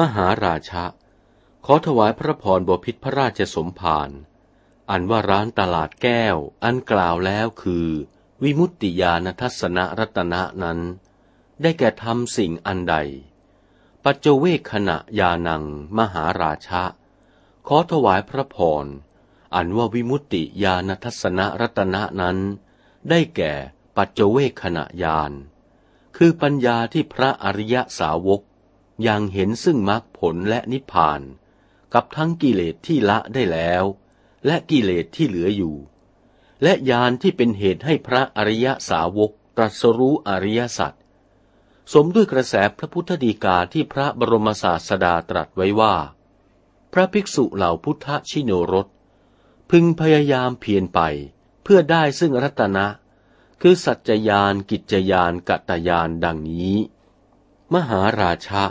มหาราชะ ขอถวายพระพรบพิษพระราชสมภาร อันว่าร้านตลาดแก้ว อันกล่าวแล้วคือ วิมุตติญาณทัศนรัตนะนั้น ได้แก่ทำสิ่งอันใด ปัจเจเวคขณะยานัง มหาราชะ ขอถวายพระพร อันว่าวิมุตติญาณทัศนรัตนะนั้น ได้แก่ปัจเจเวคขณะยานคือปัญญาที่พระอริยสาวก ยังเห็นซึ่งมรรคผลและนิพพาน กับทั้งกิเลสที่ละได้แล้ว และกิเลสที่เหลืออยู่ และญาณที่เป็นเหตุให้พระอริยสาวกตรัสรู้อริยสัจสมด้วยกระแสพระพุทธดีกาที่พระบรมศาสดาตรัสไว้ว่า พระภิกษุเหล่าพุทธชิโนรส พึงพยายามเพียรไปเพื่อได้ซึ่งรัตนะ คือสัจจยานกิจยานกัตยานดังนี้ มหาราชะ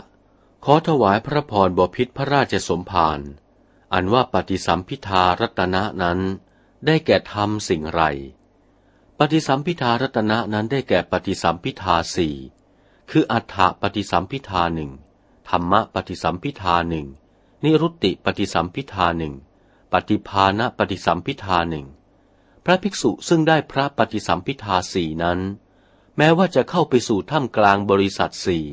ขอถวายพระพรบพิษพระราชสมภารอันว่าปฏิสัมพิทารัตนะนั้นได้แก่ทำสิ่งไร ปฏิสัมพิทารัตนะนั้นได้แก่ปฏิสัมพิทาสี่คืออัฏฐปฏิสัมพิทาหนึ่งธรรมะปฏิสัมพิทาหนึ่งนิรุตติปฏิสัมพิทาหนึ่งปฏิภาณปฏิสัมพิทาหนึ่งพระภิกษุซึ่งได้พระปฏิสัมพิทาสี่นั้น แม้ว่าจะเข้าไปสู่ถ้ำกลางบริษัทสี่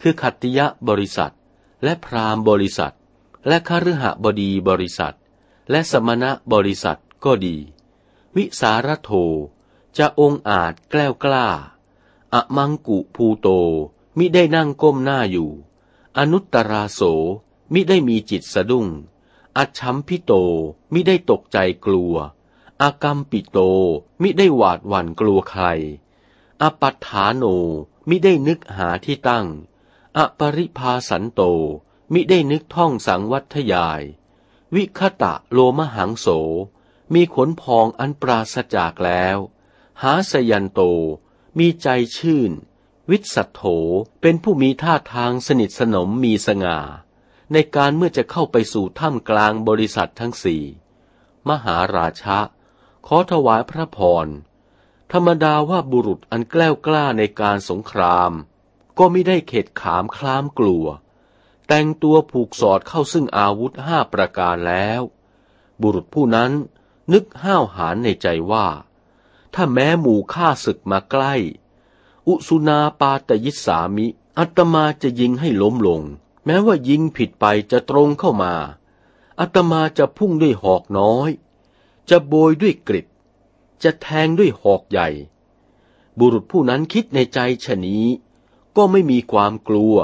คือขัตติยะบริษัท และพราหมณ์บริษัท และคฤหบดีบริษัท และสมณะบริษัทก็ดี วิสารโท จะองอาจแกล้วกล้าอะมังกุภูโต มิได้นั่งก้มหน้าอยู่ อนุตตราโส มิได้มีจิตสะดุ้ง อัชัมพิโต มิได้ตกใจกลัว อากรรมปิโต มิได้หวาดหวั่นกลัวใครอปัฏฐานโนมิได้นึกหาที่ตั้ง อปริภาสันโต มิได้นึกท่องสังวัทยาย วิคตะโลมหังโส มีขนพองอันปราศจากแล้ว หาสยันโต มีใจชื่น วิสัตโถ เป็นผู้มีท่าทางสนิทสนมมีสง่า ในการเมื่อจะเข้าไปสู่ถ้ำกลางบริษัททั้งสี่ มหาราชะ ขอถวายพระพร ธรรมดาว่าบุรุษอันแกล้วกล้าในการสงคราม ก็ไม่ได้เข็ดขามคลามกลัว แต่งตัวผูกสอดเข้าซึ่งอาวุธห้าประการแล้ว บุรุษผู้นั้นนึกห้าวหาญในใจว่า ถ้าแม้หมู่ฆ่าศึกมาใกล้ อุสุนาปาตยิสามิ อัตมาจะยิงให้ล้มลง แม้ว่ายิงผิดไปจะตรงเข้ามา อัตมาจะพุ่งด้วยหอกน้อย จะโบยด้วยกริดจะแทงด้วยหอกใหญ่ บุรุษผู้นั้นคิดในใจชะนี้ ก็ไม่มีความกลัว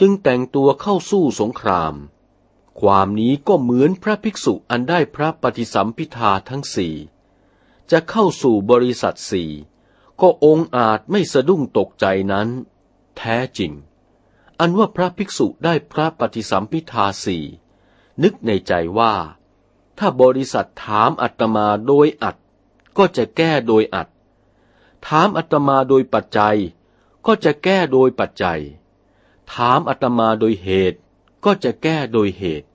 จึงแต่งตัวเข้าสู้สงคราม ความนี้ก็เหมือนพระภิกษุอันได้พระปฏิสัมพิทาทั้งสี่ จะเข้าสู่บริษัทสี่ก็องอาจไม่สะดุ้งตกใจนั้น แท้จริง อันว่าพระภิกษุได้พระปฏิสัมพิทาสี่นึกในใจว่า ถ้าบริษัทถามอัตมาโดยอัดก็จะแก้โดยอัด ถามอัตมาโดยปัจจัย ก็จะแก้โดยปัจจัย ถามอัตมาโดยเหตุ ก็จะแก้โดยเหตุ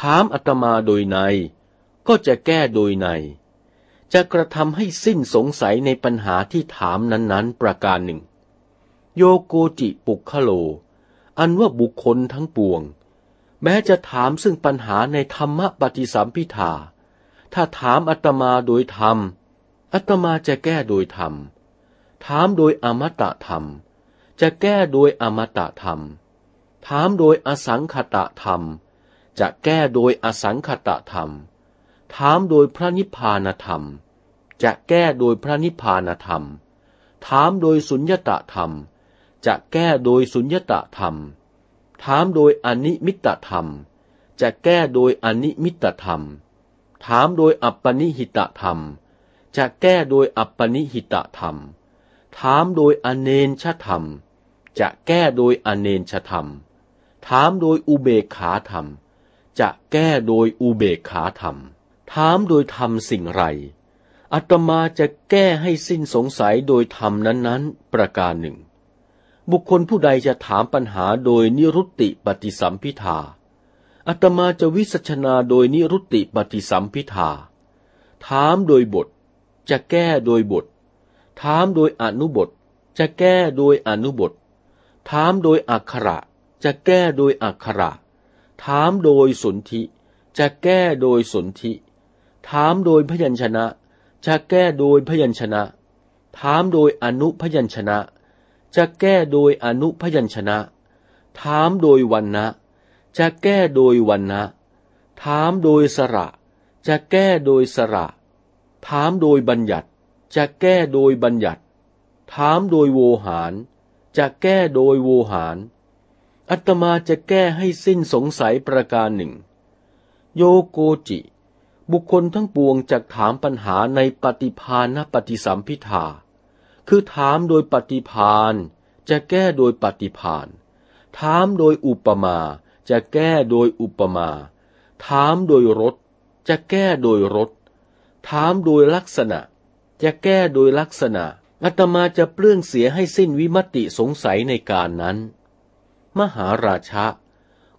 ถามอัตมาโดยใน ก็จะแก้โดยใน จะกระทำให้สิ้นสงสัยในปัญหาที่ถามนั้นๆ ประการหนึ่ง โยโกจิปุคโล อันว่าบุคคลทั้งปวง แม้จะถามซึ่งปัญหาในธรรมปฏิสัมพิทาถ้าถามอัตมาโดยธรรมอัตมาจะแก้โดยธรรม ถามโดยอมตะธรรม จะแก้โดยอมตะธรรม ถามโดยอสังขตะธรรม จะแก้โดยอสังขตะธรรม ถามโดยพระนิพพานธรรม จะแก้โดยพระนิพพานธรรม ถามโดยสุญญตธรรม จะแก้โดยสุญญตธรรม ถามโดยอนิมิตธรรม จะแก้โดยอนิมิตธรรม ถามโดยอัปปนิหิตธรรม จะแก้โดยอัปปนิหิตธรรม ถามโดยอเนนชธรรม จะแก้โดยอเนนชธรรม ถามโดยอุเบกขาธรรม จะแก้โดยอุเบกขาธรรม ถามโดยธรรมสิ่งไรอัตมาจะแก้ให้สิ้นสงสัยโดยธรรมนั้นๆ ประการหนึ่ง บุคคลผู้ใดจะถามปัญหาโดยนิรุตติปฏิสัมพิทาอัตมาจะวิสัชนาโดยนิรุตติปฏิสัมพิทาถามโดยบท จะแก้โดยบท ถามโดยอนุบท จะแก้โดยอนุบท ถามโดยอักขระ จะแก้โดยอักขระ ถามโดยสนธิ จะแก้โดยสนธิ ถามโดยพยัญชนะ จะแก้โดยพยัญชนะ ถามโดยอนุพยัญชนะ จะแก้โดยอนุพยัญชนะ ถามโดยวันนะจะแก้โดยวันนะถามโดยสระ จะแก้โดยสระ ถามโดยบัญญัติ จะแก้โดยบัญญัติ ถามโดยโวหาร จะแก้โดยโวหาร อัตมาจะแก้ให้สิ้นสงสัยประการหนึ่ง โยโกจิ บุคคลทั้งปวงจะถามปัญหาในปฏิพานปฏิสัมพิทาคือถามโดยปฏิพานจะแก้โดยปฏิพานถามโดยอุปมา จะแก้โดยอุปมา ถามโดยรถ จะแก้โดยรถ ถามโดยลักษณะ จะแก้โดยลักษณะอาตมาจะเปลื้องเสียให้สิ้นวิมติสงสัยในการนั้น มหาราชะ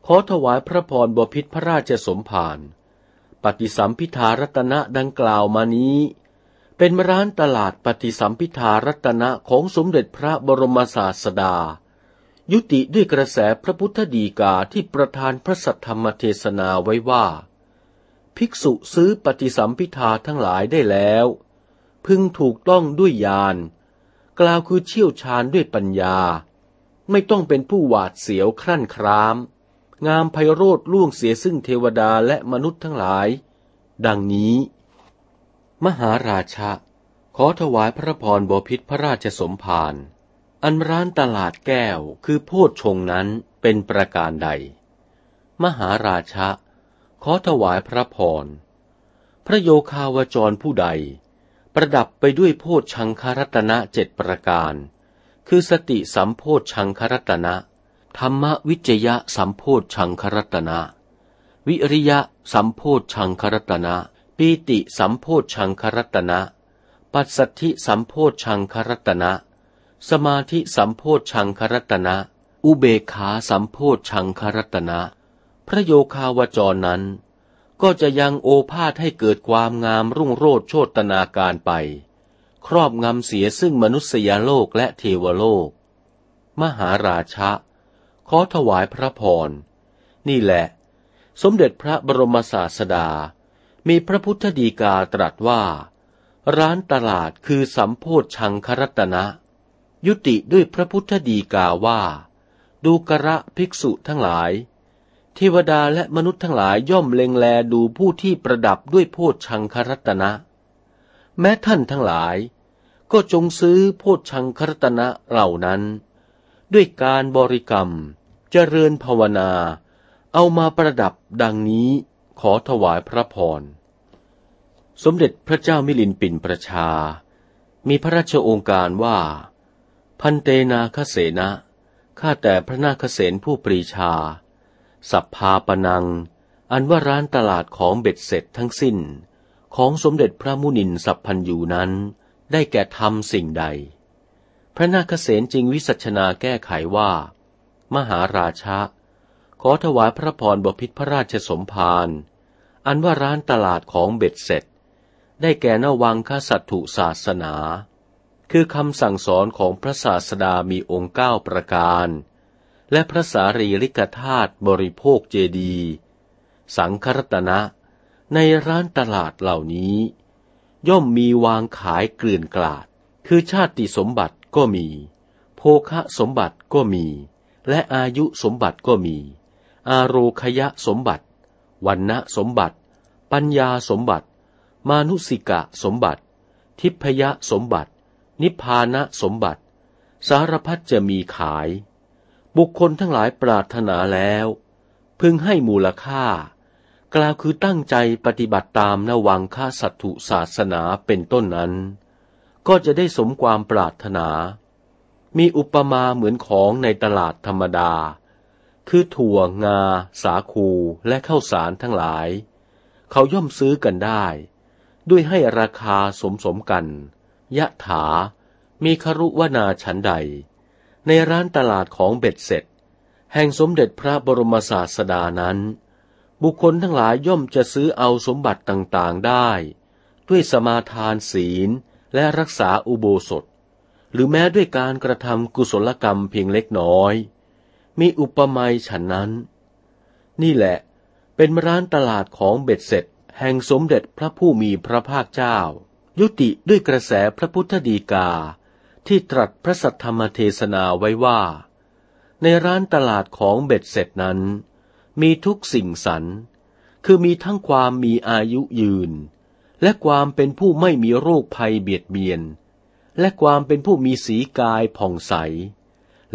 ขอถวายพระพรบพิษพระราชสมภารปฏิสัมพิธารัตนะดังกล่าวมานี้ เป็นร้านตลาดปฏิสัมพิธารัตนะของสมเด็จพระบรมศาสดา ยุติด้วยกระแสพระพุทธดีกาที่ประธานพระสัทธรรมเทศนาไว้ว่า ภิกษุซื้อปฏิสัมพิทาทั้งหลายได้แล้ว พึงถูกต้องด้วยญาณกล่าวคือเชี่ยวชาญด้วยปัญญา ไม่ต้องเป็นผู้หวาดเสียวครั่นคราม งามไพโรธล่วงเสียซึ่งเทวดาและมนุษย์ทั้งหลาย ดังนี้ มหาราชะ ขอถวายพระพรบพิษพระราชสมภารอันร้านตลาดแก้วคือโพชฌงค์นั้นเป็นประการใด มหาราชะ ขอถวายพระพร พระโยคาวจรผู้ใด ประดับไปด้วยโพชฌังครัตนะเจ็ดประการ คือสติสัมโพชฌังครัตนะ ธรรมวิจยะสัมโพชฌังครัตนะ วิริยะสัมโพชฌังครัตนะปีติสัมโพชฌังครัตนะ ปัสสัทธิสัมโพชฌังครัตนะ สมาธิสัมโพชฌังครัตนะ อุเบกขาสัมโพชฌังครัตนะ พระโยคาวจรนั้น ก็จะยังโอภาสให้เกิดความงามรุ่งโรจน์โชตนาการไป ครอบงำเสียซึ่งมนุษยโลกและเทวโลก มหาราชะ ขอถวายพระพร นี่แหละ สมเด็จพระบรมศาสดา มีพระพุทธดีกาตรัสว่า ร้านตลาดคือสัมโพธชังครัตนะ ยุติด้วยพระพุทธดีกาว่า ดูกระภิกษุทั้งหลาย เทวดาและมนุษย์ทั้งหลายย่อมเล็งแลดูผู้ที่ประดับด้วยโพชชังครัตนะ แม้ท่านทั้งหลาย ก็จงซื้อโพชชังครัตนะเหล่านั้น ด้วยการบริกรรมเจริญภาวนา เอามาประดับดังนี้ขอถวายพระพร สมเด็จพระเจ้ามิลินปินประชา มีพระราชโองการว่า พันเตนาคเสนะข้าแต่พระนาคเสนผู้ปรีชา สัพพาปนัง อันว่าร้านตลาดของเบ็ดเสร็จทั้งสิ้น ของสมเด็จพระมุนินสัพพันยูนั้น ได้แก่ทำสิ่งใด พระนาคเสนจึงวิสัชนาแก้ไขว่า มหาราชะ ขอถวายพระพรบพิษพระราชสมภารอันว่าร้านตลาดของเบ็ดเสร็จ ได้แก่นวังคสัตถุศาสนา คือคำสั่งสอนของพระศาสดามีองค์เก้าประการ และพระสารีริกธาตุบริโภคเจดี สังครตนะ ในร้านตลาดเหล่านี้ ย่อมมีวางขายเกลื่อนกลาด คือชาติสมบัติก็มี โภคะสมบัติก็มี และอายุสมบัติก็มี อาโรคยะสมบัติ วันณะสมบัติ ปัญญาสมบัติ มานุสิกะสมบัติ ทิพยสมบัติ นิพพานะสมบัติ สารพัดจะมีขาย บุคคลทั้งหลายปรารถนาแล้ว พึงให้มูลค่า กล่าวคือตั้งใจปฏิบัติตามนวังค่าสัตถุศาสนาเป็นต้นนั้น ก็จะได้สมความปรารถนา มีอุปมาเหมือนของในตลาดธรรมดา คือถั่วงา สาคูและข้าวสารทั้งหลาย เขาย่อมซื้อกันได้ ด้วยให้ราคาสมสมกัน ยะถา มีครุวนาฉันใด ในร้านตลาดของเบ็ดเสร็จ แห่งสมเด็จพระบรมศาสดานั้น บุคคลทั้งหลายย่อมจะซื้อเอาสมบัติต่างๆได้ ด้วยสมาทานศีลและรักษาอุโบสถ หรือแม้ด้วยการกระทำกุศลกรรมเพียงเล็กน้อย มีอุปมาฉันนั้น นี่แหละเป็นร้านตลาดของเบ็ดเสร็จ แห่งสมเด็จพระผู้มีพระภาคเจ้า ยุติด้วยกระแสพระพุทธดีกา ที่ตรัสพระสัทธรรมเทศนาไว้ว่า ในร้านตลาดของเบ็ดเสร็จนั้น มีทุกสิ่งสรรคือมีทั้งความมีอายุยืน และความเป็นผู้ไม่มีโรคภัยเบียดเบียน และความเป็นผู้มีสีกายผ่องใส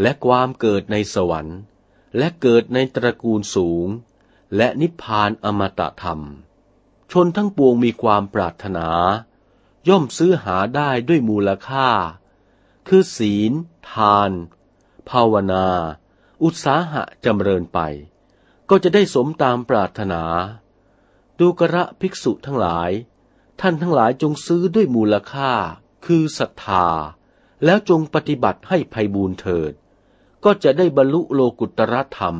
และความเกิดในสวรรค์ และเกิดในตระกูลสูง และนิพพานอมตะธรรม ชนทั้งปวงมีความปรารถนา ย่อมซื้อหาได้ด้วยมูลค่า คือศีล ทาน ภาวนา อุตสาหะจำเริญไป ก็จะได้สมตามปรารถนา ดูกระภิกษุทั้งหลาย ท่านทั้งหลายจงซื้อด้วยมูลค่า คือศรัทธา แล้วจงปฏิบัติให้ภัยบูนเถิด ก็จะได้บรรลุโลกุตรธรรม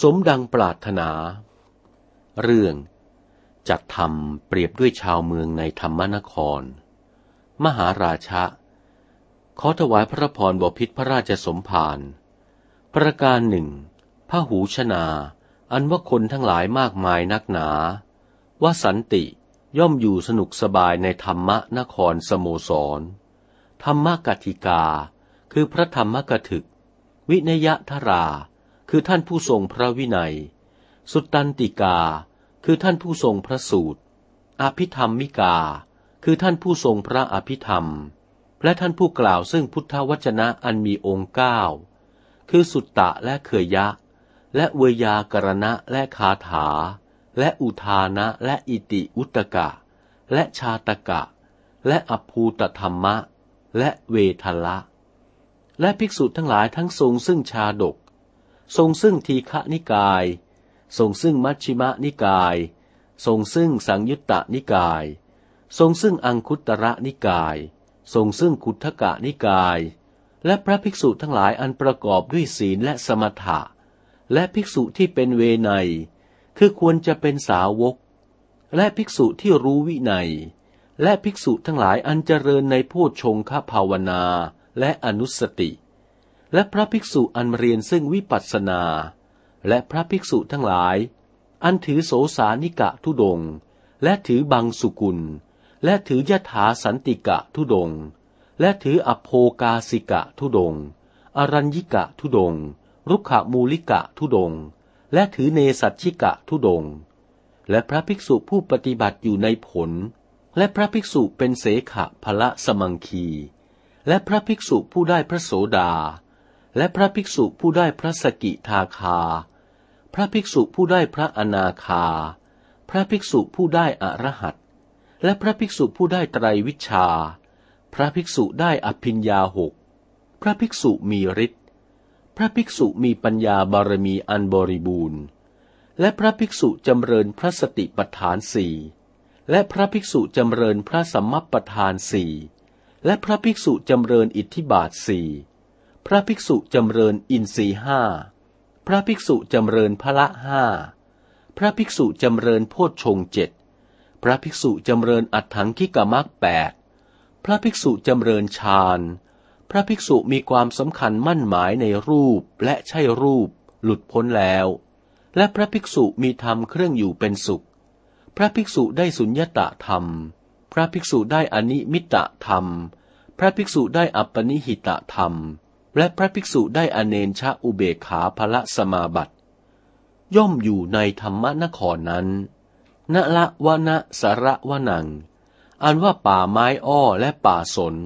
สมดังปรารถนา เรื่องจัดทำเปรียบด้วยชาวเมืองในธรรมนคร มหาราชะ ขอถวายพระพรบพิษพระราชสมภารประการหนึ่งพระหูชนา อันว่าคนทั้งหลายมากมายนักหนา ว่าสันติย่อมอยู่สนุกสบายในธรรมะนครสโมสร ธรรมกติกา คือพระธรรมกถึก วินยทรา คือท่านผู้ทรงพระวินัย สุตตันติกา คือท่านผู้ทรงพระสูตร อภิธรรมมิกา คือท่านผู้ทรงพระอภิธรรม และท่านผู้กล่าวซึ่งพุทธวจนะอันมีองค์เก้าคือสุตตะและเคยยะ และเวยากรณะและคาถา และอุทานะและอิติอุตกะ และชาตกะ และอภูตธรรมะ และเวทละ และภิกษุทั้งหลายทั้งทรงซึ่งชาดก ทรงซึ่งทีฆนิกาย ทรงซึ่งมัชชิมนิกาย ทรงซึ่งสังยุตตนิกาย ทรงซึ่งอังคุตระนิกาย ทรงซึ่งคุทกะนิกาย และพระภิกษุทั้งหลายอันประกอบด้วยศีลและสมถะ และภิกษุที่เป็นเวไนคือควรจะเป็นสาวก และภิกษุที่รู้วินัย และภิกษุทั้งหลายอันเจริญในโพชงคภาวนาและอนุสติ และพระภิกษุอันเรียนซึ่งวิปัสสนา และพระภิกษุทั้งหลาย อันถือโสสานิกะทุดง และถือบังสุกุล และถือยถาสันติกะทุดง และถืออโภกาสิกะทุดง อรัญญิกะทุดง รุกขมูลิกะทุดง และถือเนสัชชิกะทุดง และพระภิกษุผู้ปฏิบัติอยู่ในผล และพระภิกษุเป็นเสขะพละสมังคี และพระภิกษุผู้ได้พระโสดา และพระภิกษุผู้ได้พระสกิทาคา พระภิกษุผู้ได้พระอนาคา พระภิกษุผู้ได้อรหัต และพระภิกษุผู้ได้ไตรวิชา พระภิกษุได้อภิญญาหก พระภิกษุมีฤทธิ์ พระภิกษุมีปัญญาบารมีอันบริบูรณ์ และพระภิกษุจำเริญพระสติปัฏฐานสี่และพระภิกษุจำเริญพระสัมมัปปทานสี่และพระภิกษุจำเริญอิทธิบาทสี่พระภิกษุจำเริญอินทรีห้า พระภิกษุจำเริญพละห้า พระภิกษุจำเริญโพชฌงเจ็ด พระภิกษุจำเริญอัฏฐังคิกมักแปดพระภิกษุจำเริญฌาน พระภิกษุมีความสำคัญมั่นหมายในรูปและใช่รูป หลุดพ้นแล้ว และพระภิกษุมีธรรมเครื่องอยู่เป็นสุข พระภิกษุได้สุญญตะธรรม พระภิกษุได้อนิมิตะธรรม พระภิกษุได้อัปปนิหิตะธรรม และพระภิกษุได้อเนนชะอุเบขาภละสมาบัติ ย่อมอยู่ในธรรมนครนั้น ณละวะนะสระวะนัง อันว่าป่าไม้อ้อและป่าสน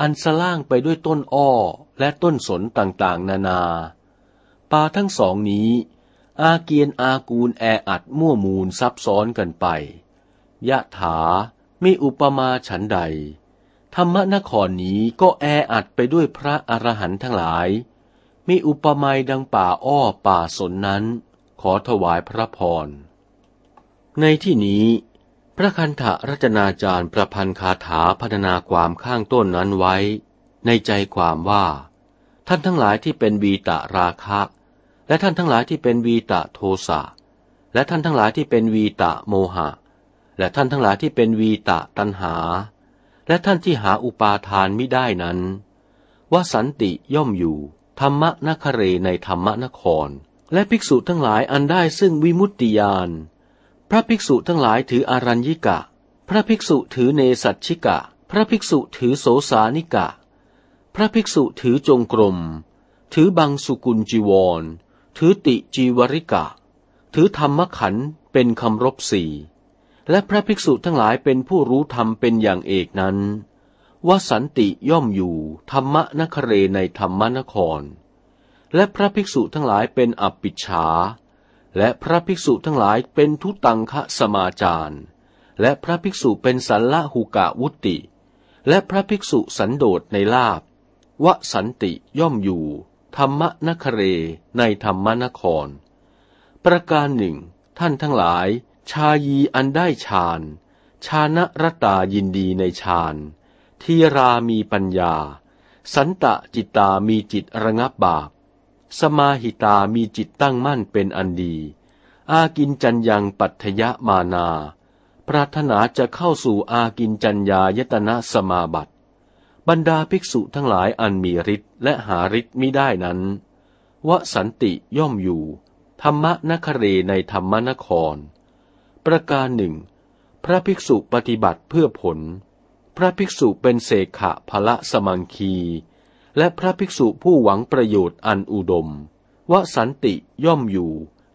อันสล่างไปด้วยต้นอ้อและต้นสนต่างๆ นานา ป่าทั้งสองนี้ อาเกียนอากูลแออัดมั่วมูลซับซ้อนกันไป ยะถามีอุปมาฉันใด ธรรมนครนี้ก็แออัดไปด้วยพระอรหันต์ทั้งหลาย มีอุปมาดังป่าอ้อป่าสนนั้น ขอถวายพระพร ในที่นี้ พระคันธรัตนาจารย์ประพันธ์คาถาพัฒนาความข้างต้นนั้นไว้ ในใจความว่า ท่านทั้งหลายที่เป็นวีตะราคะ และท่านทั้งหลายที่เป็นวีตะโทสะและท่านทั้งหลายที่เป็นวีตะโมหะ และท่านทั้งหลายที่เป็นวีตะตัณหา และท่านที่หาอุปาทานมิได้นั้นว่าสันติย่อมอยู่ธธรรมนคเรในธรรมนคร และภิกษุทั้งหลายอันได้ซึ่งวิมุตติยาน พระภิกษุทั้งหลายถืออารัญญิกะ พระภิกษุถือเนสัชชิกะ พระภิกษุถือโสสานิกะ พระภิกษุถือจงกรม ถือบังสุกุลจีวร ถือติจีวริกะ ถือธรรมขันเป็นคำรบสี่และพระภิกษุทั้งหลายเป็นผู้รู้ธรรมเป็นอย่างเอกนั้นว่าสันติย่อมอยู่ธรรมนคเรในธรรมนคร และพระภิกษุทั้งหลายเป็นอัปปิชา และพระภิกษุทั้งหลายเป็นทุตังคะสมาจาร และพระภิกษุเป็นสัลละหุกะวุติ และพระภิกษุสันโดษในลาบวสันติย่อมอยู่ ธรรมนคเรในธรรมนคร ประการหนึ่ง ท่านทั้งหลาย ชายีอันได้ฌาน ชานะรตายินดีในฌานทีรามีปัญญา สันตะจิตตามีจิตระงับบาป สมาหิตามีจิตตั้งมั่นเป็นอันดี อากินจัญญังปัทยมานา ปรารถนาจะเข้าสู่อากินจัญญายตนะสมาบัติ บรรดาภิกษุทั้งหลายอันมีฤทธิ์และหาฤทธิ์มิได้นั้น วสันติย่อมอยู่ ธรรมนคเรในธรรมนคร ประการหนึ่ง พระภิกษุปฏิบัติเพื่อผล พระภิกษุเป็นเสขะพละสมังคี และพระภิกษุผู้หวังประโยชน์อันอุดมวสันติย่อมอยู่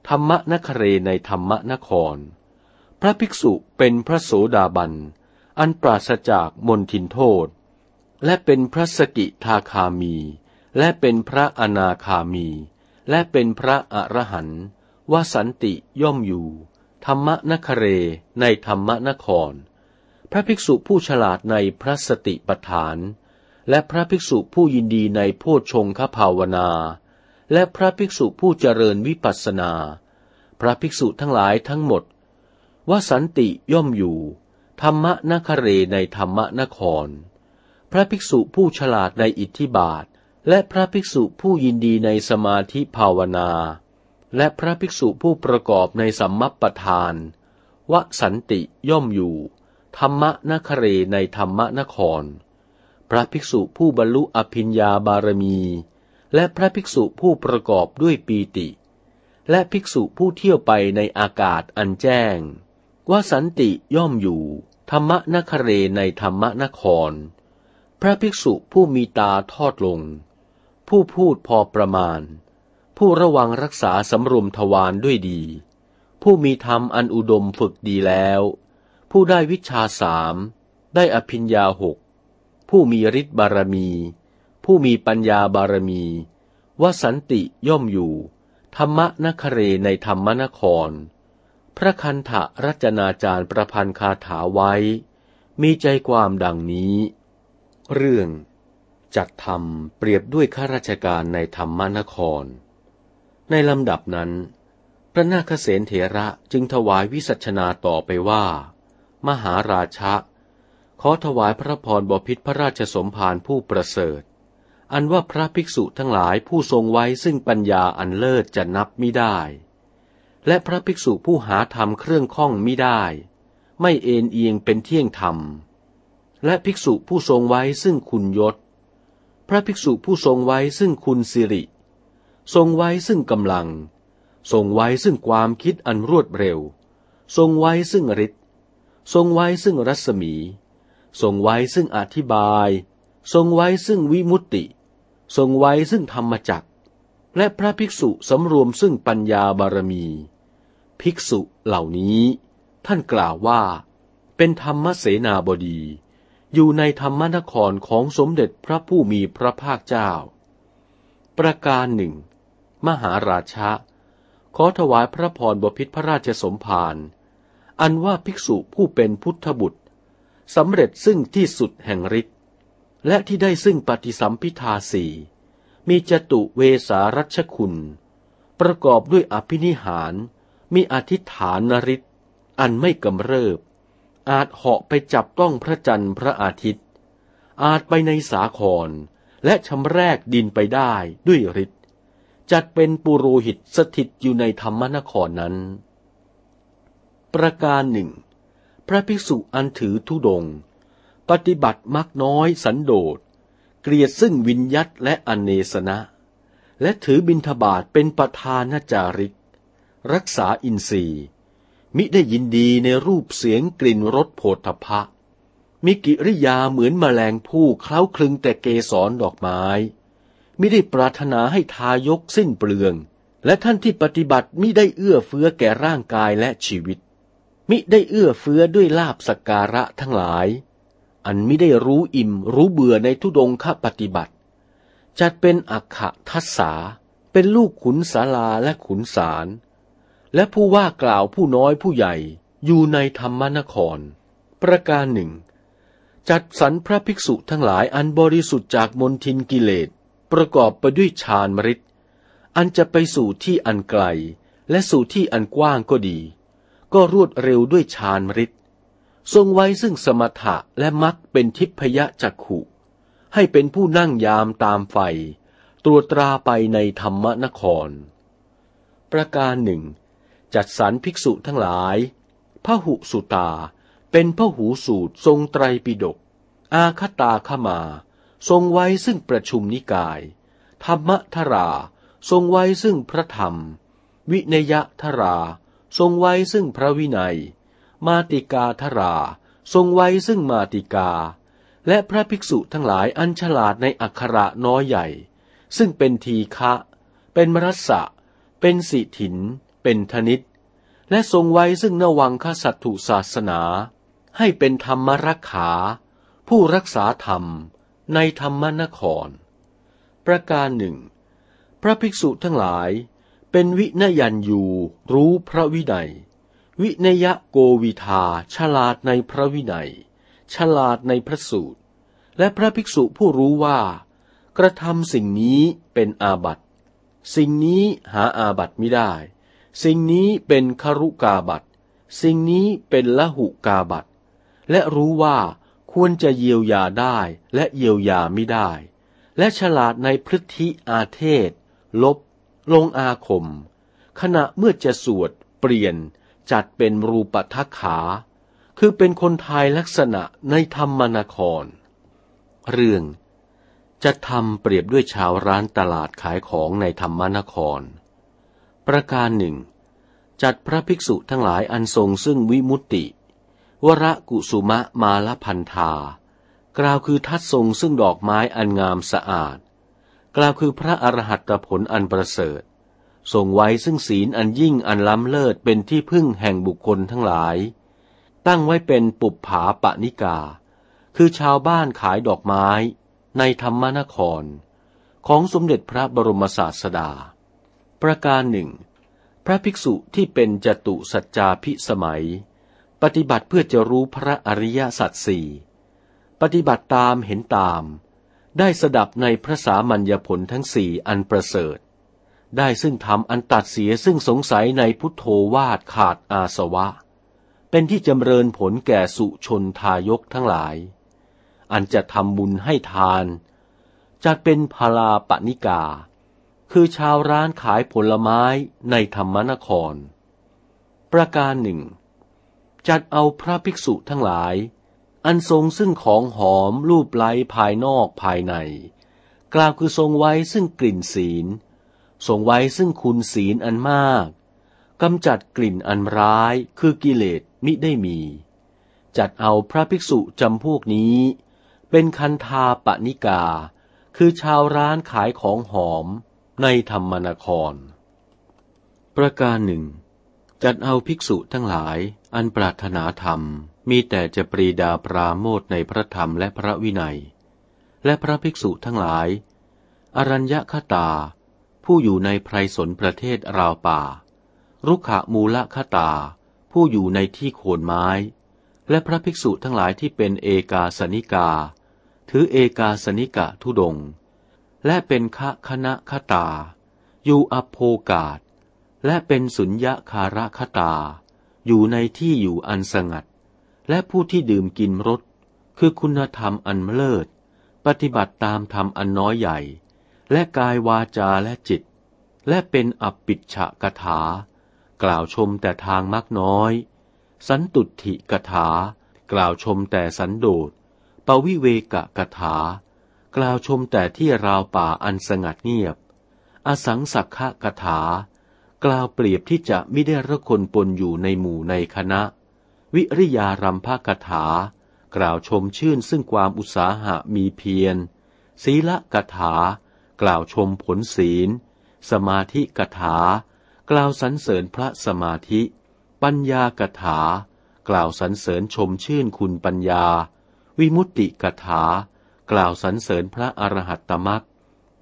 ธรรมนคเรในธรรมนคร พระภิกษุเป็นพระโสดาบัน อันปราศจากมนทินโทษ และเป็นพระสกิทาคามี และเป็นพระอนาคามี และเป็นพระอรหันต์วสันติย่อมอยู่ ธรรมนคเรในธรรมนคร พระภิกษุผู้ฉลาดในพระสติปัฏฐาน และพระภิกษุผู้ยินดีในโพชฌงคภาวนา และพระภิกษุผู้เจริญวิปัสสนา พระภิกษุทั้งหลายทั้งหมด ว่าสันติย่อมอยู่ ธรรมะนคเรในธรรมนคร พระภิกษุผู้ฉลาดในอิทธิบาท และพระภิกษุผู้ยินดีในสมาธิภาวนา และพระภิกษุผู้ประกอบในสัมมัปปทานวสันติย่อมอยู่ ธรรมะนคเรในธรรมนคร พระภิกษุผู้บรรลุอภิญญาบารมี และพระภิกษุผู้ประกอบด้วยปีติ และภิกษุผู้เที่ยวไปในอากาศอันแจ้ง ว่าสันติย่อมอยู่ ธรรมนคเรในธรรมนคร พระภิกษุผู้มีตาทอดลง ผู้พูดพอประมาณ ผู้ระวังรักษาสำรวมทวารด้วยดี ผู้มีธรรมอันอุดมฝึกดีแล้ว ผู้ได้วิชาสาม ได้อภิญญาหก ผู้มีฤทธิ์บารมี ผู้มีปัญญาบารมีวสันติย่อมอยู่ ธรรมนคเรในธรรมนคร พระคันธะรัจนาจารย์ประพันธ์คาถาไว้ มีใจความดังนี้ เรื่องจัดทำเปรียบด้วยข้าราชการในธรรมนคร ในลำดับนั้น พระนาคเษนเถระจึงถวายวิสัชนาต่อไปว่า มหาราชะ ขอถวายพระพรบพิษพระราชสมภารผู้ประเสริฐ อันว่าพระภิกษุทั้งหลายผู้ทรงไว้ซึ่งปัญญาอันเลิศจะนับไม่ได้ และพระภิกษุผู้หาธรรมเครื่องข้องไม่ได้ ไม่เอ็นเอียงเป็นเที่ยงธรรม และภิกษุผู้ทรงไว้ซึ่งคุณยศ พระภิกษุผู้ทรงไว้ซึ่งคุณสิริ ทรงไว้ซึ่งกำลัง ทรงไว้ซึ่งความคิดอันรวดเร็ว ทรงไว้ซึ่งฤทธิ์ ทรงไว้ซึ่งรัศมี ทรงไว้ซึ่งอธิบาย ทรงไว้ซึ่งวิมุตติ ทรงไว้ซึ่งธรรมจักและพระภิกษุสำรวมซึ่งปัญญาบารมี ภิกษุเหล่านี้ ท่านกล่าวว่า เป็นธรรมเสนาบดี อยู่ในธรรมนครของสมเด็จพระผู้มีพระภาคเจ้า ประการหนึ่ง มหาราชะ ขอถวายพระพรบพิษพระราชสมภารอันว่าภิกษุผู้เป็นพุทธบุตร สำเร็จซึ่งที่สุดแห่งฤทธิ์และที่ได้ซึ่งปฏิสัมพิทาสี่มีจตุเวสารัชคุณ ประกอบด้วยอภินิหาร มีอธิษฐานนริศอันไม่กำเริบ อาจเหาะไปจับต้องพระจันทร์พระอาทิตย์ อาจไปในสาคร และชำแรกดินไปได้ด้วยฤทธิ์จัดเป็นปุโรหิตสถิตอยู่ในธรรมนครนั้น ประการหนึ่ง พระภิกษุอันถือทุดง ปฏิบัติมักน้อยสันโดษ เกลียดซึ่งวินยัตและอเนสนะ และถือบิณฑบาตเป็นประธานจาริก รักษาอินทรีย์ มิได้ยินดีในรูปเสียงกลิ่นรสโผฏฐะมีกิริยาเหมือนแมลงผู้เคล้าคลึงแต่เกสรดอกไม้มิได้ปรารถนาให้ทายกสิ้นเปลือง และท่านที่ปฏิบัติมิได้เอื้อเฟื้อแก่ร่างกายและชีวิต มิได้เอื้อเฟื้อด้วยลาบสการะทั้งหลาย อันมิได้รู้อิ่มรู้เบื่อในทุดงคปฏิบัติ จัดเป็นอักขทัศสาเป็นลูกขุนศาลาและขุนสาร และผู้ว่ากล่าวผู้น้อยผู้ใหญ่อยู่ในธรรมนคร ประการหนึ่ง จัดสรรพระภิกษุทั้งหลายอันบริสุทธิ์จากมนทินกิเลส ประกอบไปด้วยฌานมริตอันจะไปสู่ที่อันไกล และสู่ที่อันกว้างก็ดี ก็รวดเร็วด้วยฌานมริตทรงไว้ซึ่งสมถะและมักเป็นทิพยจักขุ ให้เป็นผู้นั่งยามตามไฟ ตรวจตราไปในธรรมนคร ประการหนึ่ง จัดสรรภิกษุทั้งหลายพระหุสุตา เป็นพระหูสูตรทรงไตรปิฎกอาคตาขมา ทรงไว้ซึ่งประชุมนิกาย ธรรมทรา ทรงไว้ซึ่งพระธรรม วินยทรา ทรงไว้ซึ่งพระวินัย มาติกาทรา ทรงไว้ซึ่งมาติกา และพระภิกษุทั้งหลายอันฉลาดในอักขระน้อยใหญ่ ซึ่งเป็นทีฆะเป็นมรัสสะ เป็นสิถิน เป็นธนิต และทรงไว้ซึ่งนวังคสัตถุศาสนา ให้เป็นธรรมรักขา ผู้รักษาธรรมในธรรมนคร ประการหนึ่ง พระภิกษุทั้งหลาย เป็นวินยันอยู่รู้พระวินัย วินยะโกวิทาฉลาดในพระวินัย ฉลาดในพระสูตร และพระภิกษุผู้รู้ว่า กระทำสิ่งนี้เป็นอาบัติ สิ่งนี้หาอาบัติไม่ได้ สิ่งนี้เป็นคารุกาบัติสิ่งนี้เป็นละหุกาบัติและรู้ว่าควรจะเยียวยาได้และเยียวยาไม่ได้ และฉลาดในพฤติอาเทศ ลบ ลงอาคม ขณะเมื่อจะสวดเปลี่ยนจัดเป็นรูปทักขา คือเป็นคนไทยลักษณะในธรรมนคร เรื่องจะทำเปรียบด้วยชาวร้านตลาดขายของในธรรมนคร ประการหนึ่ง จัดพระภิกษุทั้งหลายอันทรงซึ่งวิมุตติ วรกุสุมะมาลพันธากล่าวคือทัดทรงซึ่งดอกไม้อันงามสะอาด กล่าวคือพระอรหัตผลอันประเสริฐทรงไว้ซึ่งศีลอันยิ่งอันล้ำเลิศเป็นที่พึ่งแห่งบุคคลทั้งหลาย ตั้งไว้เป็นปุบผาปะนิกา คือชาวบ้านขายดอกไม้ในธรรมนคร ของสมเด็จพระบรมศาสดา ประการหนึ่ง พระภิกษุที่เป็นจตุสัจจาพิสมัย ปฏิบัติเพื่อจะรู้พระอริยสัจสี่ปฏิบัติตามเห็นตาม ได้สดับในพระสามัญญผลทั้งสี่อันประเสริฐ ได้ซึ่งทำอันตัดเสียซึ่งสงสัยในพุทโธวาดขาดอาสวะ เป็นที่จำเริญผลแก่สุชนทายกทั้งหลาย อันจะทำบุญให้ทาน จัดเป็นพลาปณิกา คือชาวร้านขายผลไม้ในธรรมนคร ประการหนึ่ง จัดเอาพระภิกษุทั้งหลาย อันทรงซึ่งของหอมรูปไล้ภายนอกภายใน กล่าวคือทรงไว้ซึ่งกลิ่นศีล ทรงไว้ซึ่งคุณศีลอันมากกำจัดกลิ่นอันร้ายคือกิเลสมิได้มี จัดเอาพระภิกษุจำพวกนี้ เป็นคันธาปนิกา คือชาวร้านขายของหอมในธรรมนคร ประการหนึ่ง จัดเอาภิกษุทั้งหลายอันปรารถนาธรรม มีแต่จะปรีดาปราโมทในพระธรรมและพระวินัย และพระภิกษุทั้งหลาย อรัญญคตา ผู้อยู่ในไพรสนประเทศราวป่า รุกขมูลคตา ผู้อยู่ในที่โคนไม้ และพระภิกษุทั้งหลายที่เป็นเอกาสนิกา ถือเอกาสนิกะทุดง และเป็นคะคณะคตา อยู่อโภกาศ และเป็นสุญญาคาระคตา อยู่ในที่อยู่อันสงัด และผู้ที่ดื่มกินรสคือคุณธรรมอันเลิศ ปฏิบัติตามธรรมอันน้อยใหญ่ และกายวาจาและจิต และเป็นอปิชะกถา กล่าวชมแต่ทางมักน้อย สันตุถิกถา กล่าวชมแต่สันโดษปวิเวกะกถา กล่าวชมแต่ที่ราวป่าอันสงัดเงียบ อสังสักขะกถา กล่าวเปรียบที่จะไม่ได้ระคนปนอยู่ในหมู่ในคณะ วิริยารัมภกถา กล่าวชมชื่นซึ่งความอุตสาหะมีเพียร ศีลกถา กล่าวชมผลศีล สมาธิกถา กล่าวสรรเสริญพระสมาธิ ปัญญากถา กล่าวสรรเสริญชมชื่นคุณปัญญา วิมุตติกถา กล่าวสรรเสริญพระอรหัตตมัก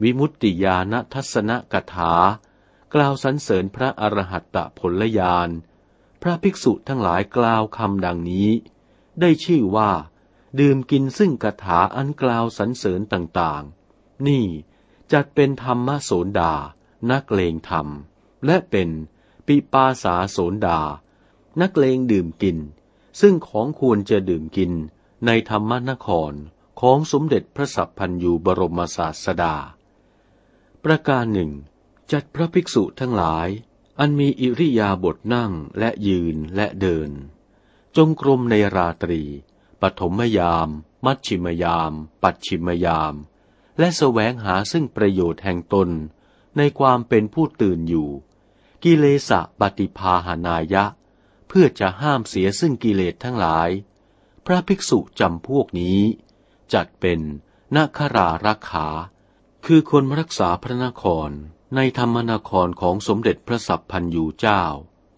วิมุตติญาณทัศนกถา กล่าวสรรเสริญพระอรหัตตผลญาณ ระภิกษุทั้งหลายกล่าวคำดังนี้ ได้ชื่อว่า ดื่มกินซึ่งกถาอันกล่าวสรรเสริญต่างๆ นี่จัดเป็นธรรมโสนดา นักเลงธรรม และเป็นปิปาสาโสนดา นักเลงดื่มกิน ซึ่งของควรจะดื่มกินในธรรมนครของสมเด็จพระสัพพันยูบรมศาสดา ประการหนึ่ง จัดพระภิกษุทั้งหลาย อันมีอิริยาบถนั่งและยืนและเดิน จงกรมในราตรี ปฐมยาม มัชชิมยาม ปัจฉิมยาม และแสวงหาซึ่งประโยชน์แห่งตนในความเป็นผู้ตื่นอยู่ กิเลสะปฏิภาหานายะ เพื่อจะห้ามเสียซึ่งกิเลสทั้งหลาย พระภิกษุจำพวกนี้ จัดเป็นนาครารักขา คือคนรักษาพระนคร ในธรรมนครของสมเด็จพระสัพพันยูเจ้า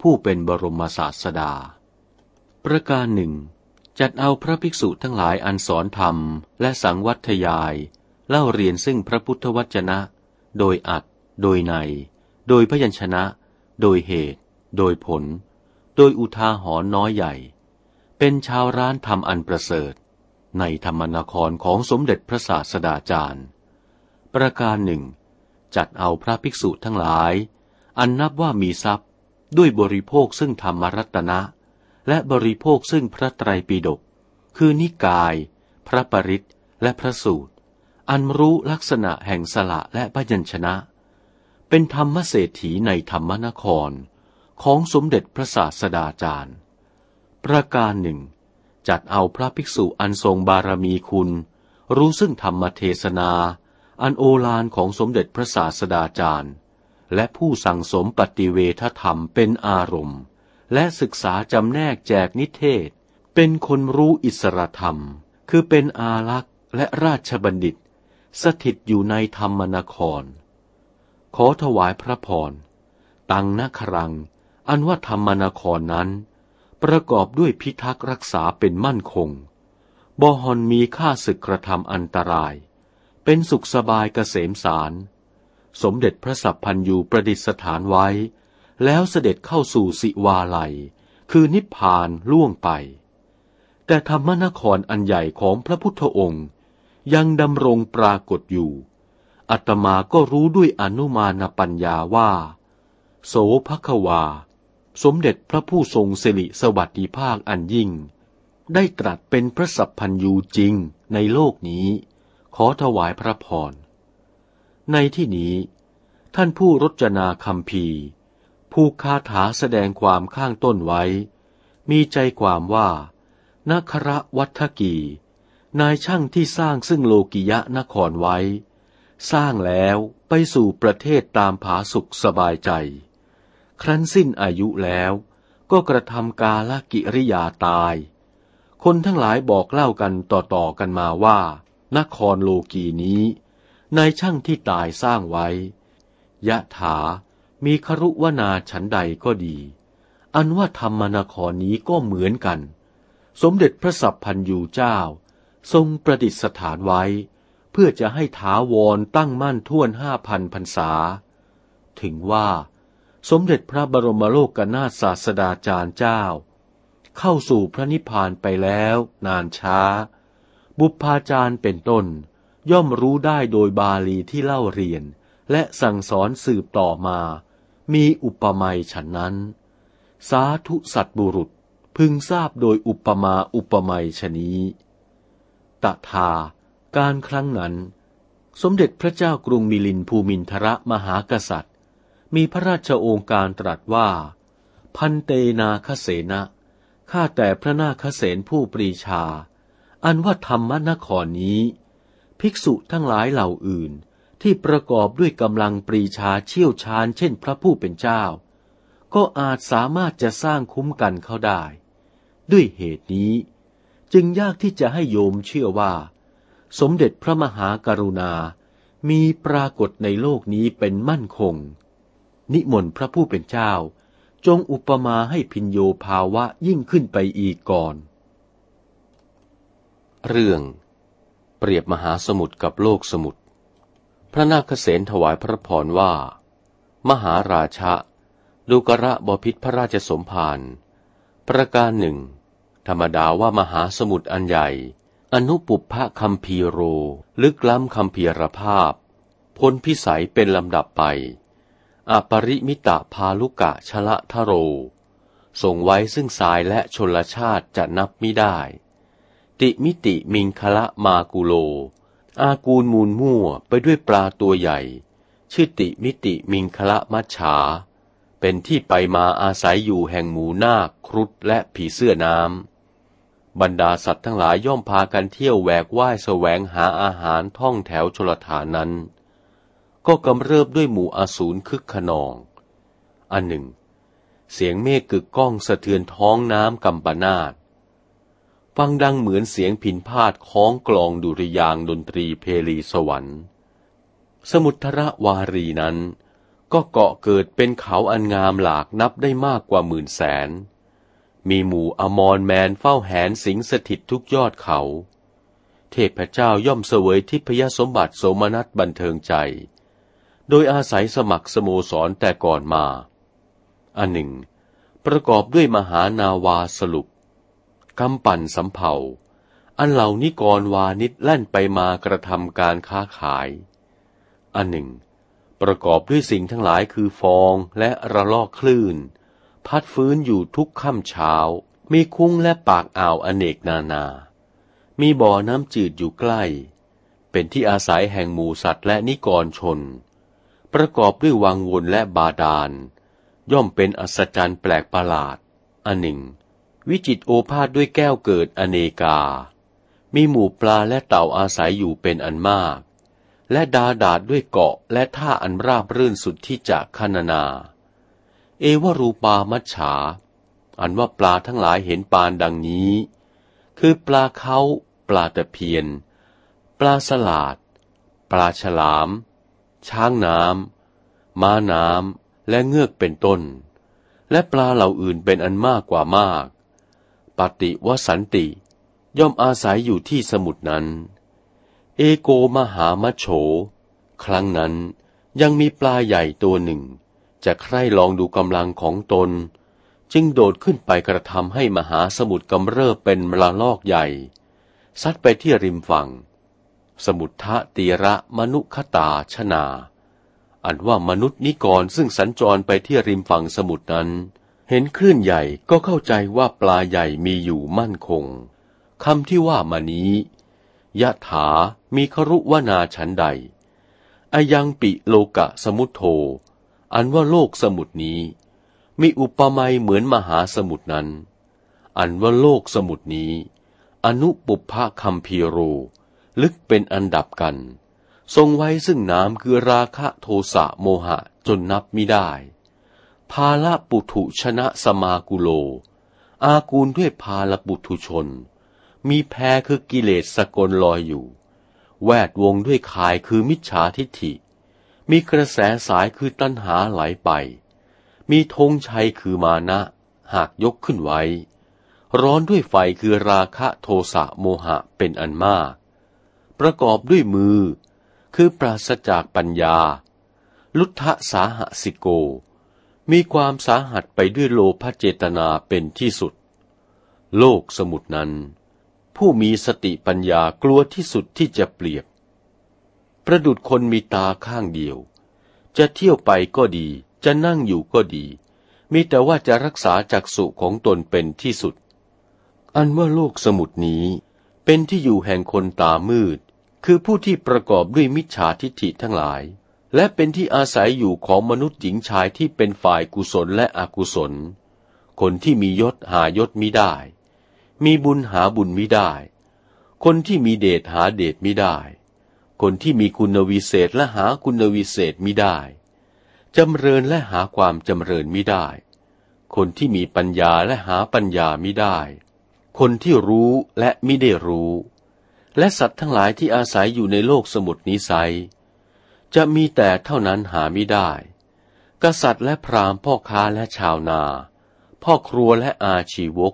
ผู้เป็นบรมศาสดา ประการหนึ่ง จัดเอาพระภิกษุทั้งหลายอันสอนธรรมและสังวัตยาย เล่าเรียนซึ่งพระพุทธวจนะ โดยอัด โดยใน โดยพยัญชนะ โดยเหตุ โดยผล โดยอุทาหรณ์น้อยใหญ่ เป็นชาวร้านธรรมอันประเสริฐ ในธรรมนครของสมเด็จพระศาสดาจารย์ ประการหนึ่ง จัดเอาพระภิกษุทั้งหลาย อันนับว่ามีทรัพย์ ด้วยบริโภคซึ่งธรรมรัตนะ และบริโภคซึ่งพระไตรปิฎกคือนิกาย พระปริตและพระสูตร อันรู้ลักษณะแห่งสละและพยัญชนะ เป็นธรรมเศรษฐีในธรรมนครของสมเด็จพระศาสดาจารย์ ประการหนึ่ง จัดเอาพระภิกษุอันทรงบารมีคุณ รู้ซึ่งธรรมเทศนา อันโอฬารของสมเด็จพระศาสดาจารย์ และผู้สั่งสมปฏิเวทธรรมเป็นอารมณ์ และศึกษาจำแนกแจกนิเทศ เป็นคนรู้อิสรธรรม คือเป็นอารักษ์และราชบัณฑิต สถิตอยู่ในธรรมนคร ขอถวายพระพร ตังนครัง อันว่าธรรมนครนั้น ประกอบด้วยพิทักษ์รักษาเป็นมั่นคงบอฮอนมีค่าศึกกระทำอันตราย เป็นสุขสบายเกษมสาร สมเด็จพระสัพพันยูประดิษฐานไว้ แล้วเสด็จเข้าสู่สิวาลัย คือนิพพานล่วงไป แต่ธรรมนครอันใหญ่ของพระพุทธองค์ ยังดำรงปรากฏอยู่ อัตมาก็รู้ด้วยอนุมานปัญญาว่า โสภควา สมเด็จพระผู้ทรงสิริสวัสดิภาคอันยิ่ง ได้ตรัสเป็นพระสัพพันยูจริงในโลกนี้ ขอถวายพระพร ในที่นี้ ท่านผู้รจนาคำพีผู้คาถาแสดงความข้างต้นไว้ มีใจความว่านคระวัฒกี นายช่างที่สร้างซึ่งโลกิยะนครไว้ สร้างแล้วไปสู่ประเทศตามผาสุขสบายใจ ครั้นสิ้นอายุแล้วก็กระทำกาลกิริยาตาย คนทั้งหลายบอกเล่ากันต่อๆกันมาว่า นครโลกีนี้นายช่างที่ตายสร้างไว้ ยะถามีครุวนาฉันใดก็ดี อันว่าธรรมนครนี้ก็เหมือนกัน สมเด็จพระสัพพันยูเจ้า ทรงประดิษฐานไว้ เพื่อจะให้ถาวรตั้งมั่นท่วนห้าพันพรรษา ถึงว่าสมเด็จพระบรมโลกนาถศาสดาจารย์เจ้า เข้าสู่พระนิพพานไปแล้วนานช้า บุพาจารย์เป็นต้น ย่อมรู้ได้โดยบาลีที่เล่าเรียน และสั่งสอนสืบต่อมา มีอุปมาฉันนั้น สาธุสัตบุรุษพึงทราบโดยอุปมาอุปไมยชนี้ ตถาการครั้งนั้น สมเด็จพระเจ้ากรุงมิลินภูมินทรมหากษัตริย์ มีพระราชโองการตรัสว่า พันเตนาคเสนะข้าแต่พระนาคเสนผู้ปรีชา อันว่าธรรมนครนี้ ภิกษุทั้งหลายเหล่าอื่นที่ประกอบด้วยกำลังปรีชาเชี่ยวชาญเช่นพระผู้เป็นเจ้า ก็อาจสามารถจะสร้างคุ้มกันเขาได้ ด้วยเหตุนี้ จึงยากที่จะให้โยมเชื่อว่า สมเด็จพระมหากรุณา มีปรากฏในโลกนี้เป็นมั่นคง นิมนต์พระผู้เป็นเจ้า จงอุปมาให้พินโยภาวะยิ่งขึ้นไปอีกก่อน เรื่อง เปรียบมหาสมุทรกับโลกสมุทรพระนาคเษนถวายพระพรว่า มหาราชะดูกระบพิษพระราชสมภารประการหนึ่ง ธรรมดาว่ามหาสมุทรอันใหญ่ อนุปุพพะคัมพีโร ลึกล้ำคัมพีรภาพ พ้นพิสัยเป็นลำดับไป อปริมิตะพาลุกะชละทะโร ส่งไว้ซึ่งสายและชนลชาติจะนับไม่ได้ ติมิติมิงคละมากุโล อากูลมูลมั่วไปด้วยปลาตัวใหญ่ ชื่อติมิติมิงคละมัชฉา เป็นที่ไปมาอาศัยอยู่แห่งหมูนาคครุฑและผีเสื้อน้ำ บรรดาสัตว์ทั้งหลายย่อมพากันเที่ยวแหวกว่ายแสวงหาอาหารท่องแถวชลฐานนั้น ก็กำเริบด้วยหมู่อสูรคึกขนอง อันหนึ่ง เสียงเมฆกึกก้องสะเทือนท้องน้ำกำปนาต ฟังดังเหมือนเสียงผินพาดคล้องกลองดุริยางดนตรีเพลีสวรรค์ สมุทรวารีนั้น ก็เกาะเกิดเป็นเขาอันงามหลากนับได้มากกว่าหมื่นแสน มีหมู่อมรแมนเฝ้าแหนสิงสถิตทุกยอดเขา เทพเจ้าย่อมเสวยทิพยสมบัติสมนัตบันเทิงใจ โดยอาศัยสมัครสโมสรแต่ก่อนมา อันหนึ่ง ประกอบด้วยมหานาวาสรุป กำปั่นสำเภาอันเหล่านิกรวานิดแล่นไปมากระทำการค้าขาย อันหนึ่ง ประกอบด้วยสิ่งทั้งหลายคือฟองและระลอกคลื่น พัดฟื้นอยู่ทุกค่ำเช้า มีคุ้งและปากอ่าวอเนกนานา มีบ่อน้ำจืดอยู่ใกล้ เป็นที่อาศัยแห่งหมูสัตว์และนิกรชน ประกอบด้วยวังวนและบาดาล ย่อมเป็นอัศจรรย์แปลกประหลาด อันหนึ่ง วิจิตโอภาษด้วยแก้วเกิดอเนกา มีหมู่ปลาและเต่าอาศัยอยู่เป็นอันมาก และดาดาดด้วยเกาะและท่าอันราบรื่นสุดที่จะคณนา เอวรูปามัชฉา อันว่าปลาทั้งหลายเห็นปานดังนี้ คือปลาเขาปลาตะเพียน ปลาสลาด ปลาฉลาม ช้างน้ำม้าน้ำและเงือกเป็นต้น และปลาเหล่าอื่นเป็นอันมากกว่ามาก ปฏิวสันติ ย่อมอาศัยอยู่ที่สมุดนั้น เอโกมหามโฉ ครั้งนั้นยังมีปลาใหญ่ตัวหนึ่ง จะใคร่ลองดูกำลังของตน จึงโดดขึ้นไปกระทำให้มหาสมุทรกำเริบเป็นมลาลอกใหญ่ ซัดไปที่ริมฝั่ง สมุททะตีระมนุคตาชนา อันว่ามนุษย์นิกรซึ่งสัญจรไปที่ริมฝั่งสมุทรนั้น เห็นคลื่นใหญ่ก็เข้าใจว่าปลาใหญ่มีอยู่มั่นคงคำที่ว่ามานี้ยะถามีครุวนาฉันใดอายังปิโลกะสมุทโธอันว่าโลกสมุทนี้ มีอุปมาเหมือนมหาสมุทรนั้น อันว่าโลกสมุทนี้ อนุปุพะคัมพีโร ลึกเป็นอันดับกัน ทรงไว้ซึ่งน้ำคือราคะโทสะโมหะจนนับไม่ได้ พาละปุถุชนะสมากุโล อากูลด้วยพาละปุถุชน มีแพรคือกิเลสสกลลอยอยู่ แวดวงด้วยขายคือมิจฉาทิฐิ มีกระแสสายคือตัณหาไหลไป มีธงชัยคือมานะ หากยกขึ้นไว้ ร้อนด้วยไฟคือราคะโทสะโมหะเป็นอันมาก ประกอบด้วยมือ คือปราศจากปัญญา ลุทธสาหสิโก มีความสาหัสไปด้วยโลภเจตนาเป็นที่สุด โลกสมุดนั้น ผู้มีสติปัญญากลัวที่สุดที่จะเปรียบ ประดุดคนมีตาข้างเดียว จะเที่ยวไปก็ดี จะนั่งอยู่ก็ดี มีแต่ว่าจะรักษาจักสุของตนเป็นที่สุด อันว่าโลกสมุดนี้เป็นที่อยู่แห่งคนตามืด คือผู้ที่ประกอบด้วยมิจฉาทิฏฐิทั้งหลาย และเป็นที่อาศัยอยู่ของมนุษย์หญิงชายที่เป็นฝ่ายกุศลและอกุศล คนที่มียศหายศมิได้ มีบุญหาบุญมิได้ คนที่มีเดชหาเดชมิได้ คนที่มีคุณวิเศษและหาคุณวิเศษมิได้ จำเริญและหาความจำเริญมิได้ คนที่มีปัญญาและหาปัญญามิได้ คนที่รู้และมิได้รู้ และสัตว์ทั้งหลายที่อาศัยอยู่ในโลกสมุทรนี้ไซ จะมีแต่เท่านั้นหาไม่ได้ กษัตริย์และพราหมณ์พ่อค้าและชาวนา พ่อครัวและอาชีวก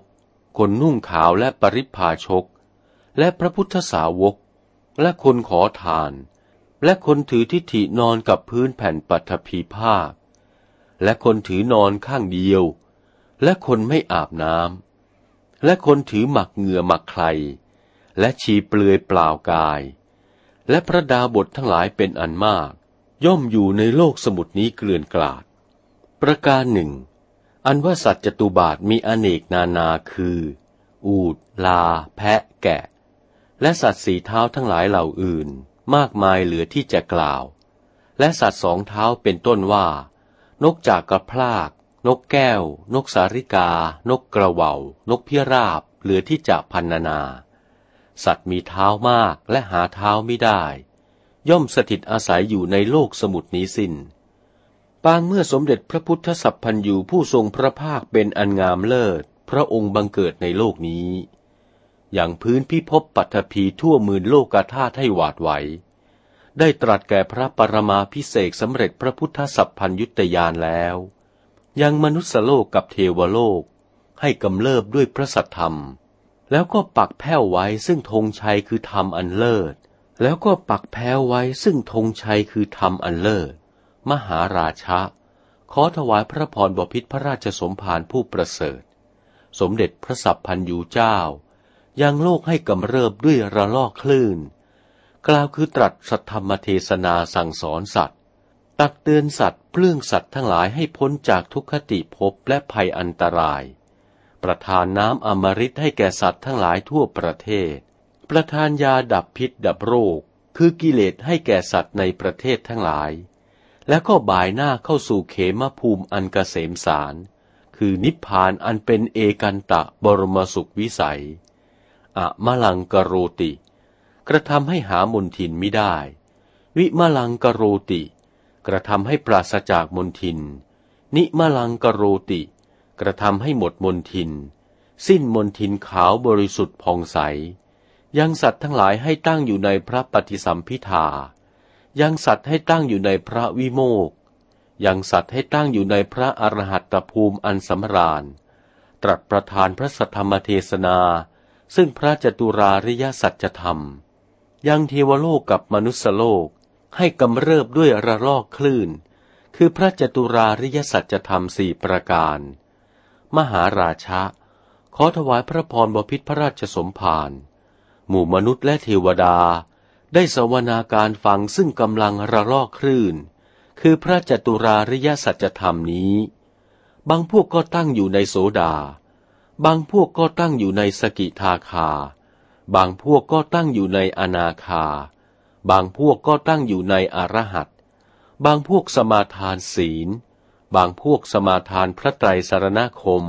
คนนุ่งขาวและปริพาชก และพระพุทธสาวก และคนขอทาน และคนถือทิฏฐินอนกับพื้นแผ่นปัฐภีภาค และคนถือนอนข้างเดียว และคนไม่อาบน้ำและคนถือหมักเหงื่อหมักใคร และชีเปลือยเปล่ากาย และพระดาบททั้งหลายเป็นอันมาก ย่อมอยู่ในโลกสมุดนี้เกลื่อนกลาด ประการหนึ่ง อันว่าสัตว์จตุบาทมีอเนกนานาคือ อูด ลา แพะ แกะ และสัตว์สีเท้าทั้งหลายเหล่าอื่น มากมายเหลือที่จะกล่าว และสัตว์สองเท้าเป็นต้นว่า นกจากกระพลาก นกแก้ว นกสาริกา นกกระเวานกพิราบ เหลือที่จะพันนานา สัตว์มีเท้ามากและหาเท้าไม่ได้ ย่อมสถิตอาศัยอยู่ในโลกสมุทรนี้สิน้นปางเมื่อสมเด็จพระพุทธสัพพันยูผู้ทรงพระภาคเป็นอันงามเลิศ พระองค์บังเกิดในโลกนี้ อย่างพื้นพิภพปัตภีทั่วมืนโลกาธาตุให้หวาดไหว ได้ตรัสแก่พระปรมาพิเศษสำเร็จพระพุทธสัพพัญยุตยานแล้ว ยังมนุษยโลกกับเทวโลกให้กำเริบด้วยพระสัทธรรม แล้วก็ปักแผ้วไว้ซึ่งธงชัยคือธรรมอันเลิศ แล้วก็ปักแผ้วไว้ซึ่งธงชัยคือธรรมอันเลิศ มหาราชะ ขอถวายพระพรบพิษพระราชสมภารผู้ประเสริฐ สมเด็จพระสัพพันยูเจ้า ยังโลกให้กำเริบด้วยระลอกคลื่น กล่าวคือตรัสสัทธรรมเทศนาสั่งสอนสัตว์ ตักเตือนสัตว์เปลื้องสัตว์ทั้งหลายให้พ้นจากทุกขติภพและภัยอันตราย ประทานน้ำอมฤตให้แก่สัตว์ทั้งหลายทั่วประเทศ ประทานยาดับพิษดับโรค คือกิเลสให้แก่สัตว์ในประเทศทั้งหลาย แล้วก็บ่ายหน้าเข้าสู่เขมภูมิอันกเกษมสาร คือนิพพานอันเป็นเอกันตะบรมสุขวิสัย อะมะลังกโรติ กระทำให้หามนทินไม่ได้ วิมะลังกโรติ กระทำให้ปราศจากมนทิน นิมะลังกโรติ กระทำให้หมดมนทิน สิ้นมนทินขาวบริสุทธิ์ผ่องใส ยังสัตว์ทั้งหลายให้ตั้งอยู่ในพระปฏิสัมพิทายังสัตว์ให้ตั้งอยู่ในพระวิโมกยังสัตว์ให้ตั้งอยู่ในพระอรหัตภูมิอันสำราญ ตรัสประทานพระสัทธรรมเทศนา ซึ่งพระจตุราริยสัจธรรม ยังเทวโลกกับมนุษยโลกให้กำเริบด้วยระลอกคลื่น คือพระจตุราริยสัจธรรมสี่ประการ มหาราชะ ขอถวายพระพรบพิษพระราชสมภารหมู่มนุษย์และเทวดา ได้สวนาการฟังซึ่งกำลังระลอกคลื่น คือพระจตุราริยสัจธรรมนี้ บางพวกก็ตั้งอยู่ในโสดา บางพวกก็ตั้งอยู่ในสกิทาคา บางพวกก็ตั้งอยู่ในอนาคา บางพวกก็ตั้งอยู่ในอรหัตบางพวกสมาทานศีล บางพวกสมาทานพระไตรสารณคม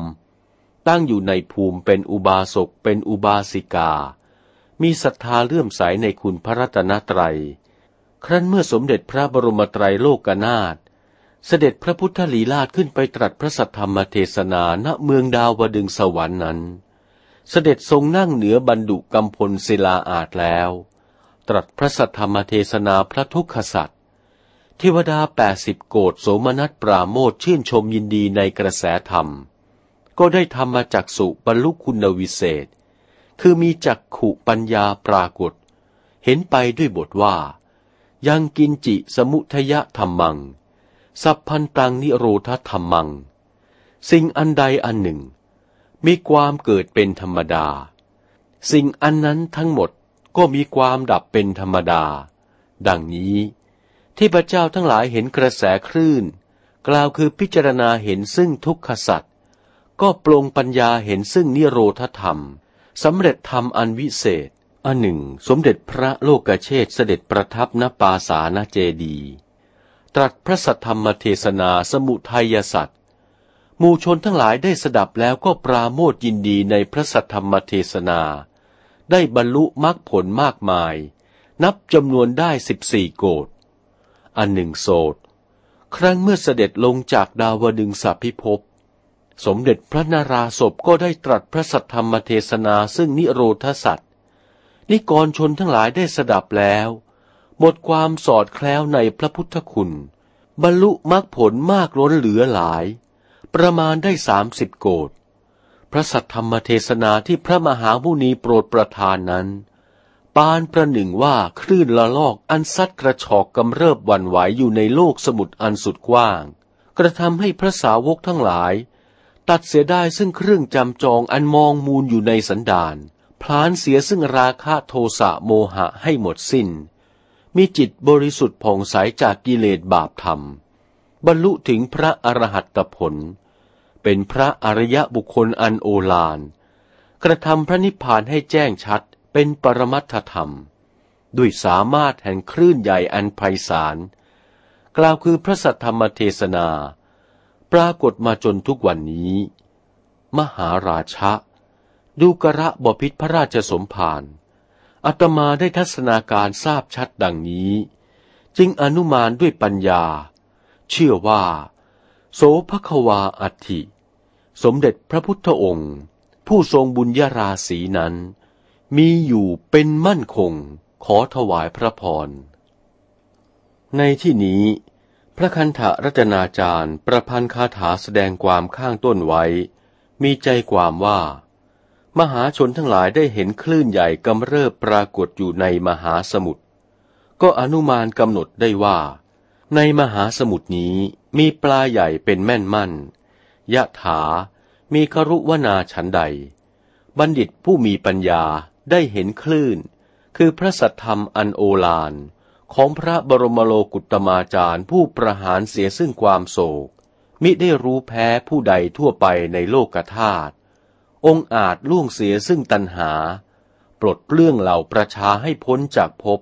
ตั้งอยู่ในภูมิเป็นอุบาสกเป็นอุบาสิกา มีศรัทธาเลื่อมใสในคุณพระรัตนตรัย ครั้นเมื่อสมเด็จพระบรมไตรโลกนาถเสด็จพระพุทธลีลาศขึ้นไปตรัสพระสัทธรรมเทศนาณเมืองดาวดึงสวรรค์นั้น เสด็จทรงนั่งเหนือบรรดุกำพลศิลาอาจแล้ว ตรัสพระสัทธรรมเทศนาพระทุกขสัต เทวดาแปดสิบโกดโสมนัสปราโมทชื่นชมยินดีในกระแสธรรม ก็ได้ทำมาจากสุบรรลุคุณวิเศษ คือมีจักขุปัญญาปรากฏ เห็นไปด้วยบทว่า ยังกินจิสมุทยะธรรมัง สัพพันตังนิโรธธรรมัง สิ่งอันใดอันหนึ่ง มีความเกิดเป็นธรรมดา สิ่งอันนั้นทั้งหมดก็มีความดับเป็นธรรมดา ดังนี้ ที่พระเจ้าทั้งหลายเห็นกระแสคลื่น กล่าวคือพิจารณาเห็นซึ่งทุกขสัตว์ก็ปรงปัญญาเห็นซึ่งนิโรธธรรมสำเร็จธรรมอันวิเศษอันหนึ่ง สมเด็จพระโลกเชษเสด็จประทับณปาสาณเจดี ตรัสพระสัทธรรมเทศนาสมุทัยสัตว์มูชนทั้งหลายได้สดับแล้วก็ปราโมทยินดีในพระสัทธรรมเทศนา ได้บรรลุมรรคผลมากมาย นับจำนวนได้สิบสี่โกด อันหนึ่งโสดครั้งเมื่อเสด็จลงจากดาวดึงสาพิภพสมเด็จพระนาราศพก็ได้ตรัสพระสัทธรรมเทศนาซึ่งนิโรธสัตว์นิกรชนทั้งหลายได้สดับแล้ว หมดความสอดแคล้วในพระพุทธคุณ บรรลุมรรคผลมากล้นเหลือหลาย ประมาณได้สามสิบโกดพระสัทธรรมเทศนาที่พระมหามุนีโปรดประทานนั้น ปานประหนึ่งว่าคลื่นละลอกอันซัดกระชอกกำเริบวันไหวอยู่ในโลกสมุทรอันสุดกว้าง กระทำให้พระสาวกทั้งหลาย ตัดเสียได้ซึ่งเครื่องจำจองอันมองมูลอยู่ในสันดานพลานเสียซึ่งราคะโทสะโมหะให้หมดสิน้น มีจิตบริสุทธิ์ผ่องใสจากกิเลสบาปธรรม บรรลุถึงพระอรหัตผล เป็นพระอริยบุคคลอันโอฬารกระทำพระนิพพานให้แจ้งชัด เป็นปรมัตถธรรม ด้วยสามารถแห่งคลื่นใหญ่อันไพศาล กล่าวคือพระสัทธรรมเทศนา ปรากฏมาจนทุกวันนี้ มหาราชะ ดูกระบพิษพระราชสมภารอาตมาได้ทัศนาการทราบชัดดังนี้ จึงอนุมานด้วยปัญญา เชื่อว่า โสภควาอัติสมเด็จพระพุทธองค์ ผู้ทรงบุญญาราศีนั้น มีอยู่เป็นมั่นคงขอถวายพระพร ในที่นี้ พระคันธรัตนาจารย์ประพันธ์คาถาแสดงความข้างต้นไว้ มีใจความว่า มหาชนทั้งหลายได้เห็นคลื่นใหญ่กำเริบปรากฏอยู่ในมหาสมุทรก็อนุมานกำหนดได้ว่า ในมหาสมุทรนี้มีปลาใหญ่เป็นแม่นมั่นยะถา มีครุวนาฉันใด บัณฑิตผู้มีปัญญา ได้เห็นคลื่น คือพระสัทธรรมอันโอฬารของพระบรมโลกุตมาจารย์ผู้ประหารเสียซึ่งความโศก มิได้รู้แพ้ผู้ใดทั่วไปในโลกธาตุองอาจล่วงเสียซึ่งตัณหา ปลดเปลื้องเหล่าประชาให้พ้นจากภพ